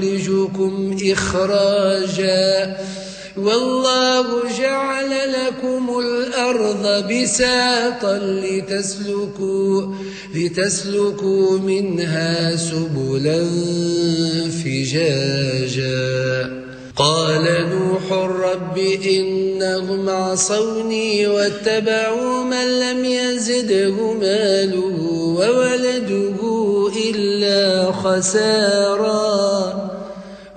ويخرجكم إخراجا. والله جعل لكم الأرض بساطا لتسلكوا, لتسلكوا منها سبلا فجاجا. قال نوح رب إنهم عصوني واتبعوا من لم يزده ماله وولده إلا خسارا.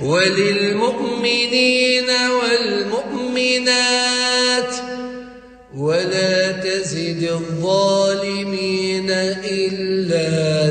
وللمؤمنين والمؤمنات ولا تزد الظالمين إلا